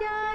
যায়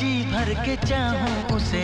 जी भर के चाहूँ उसे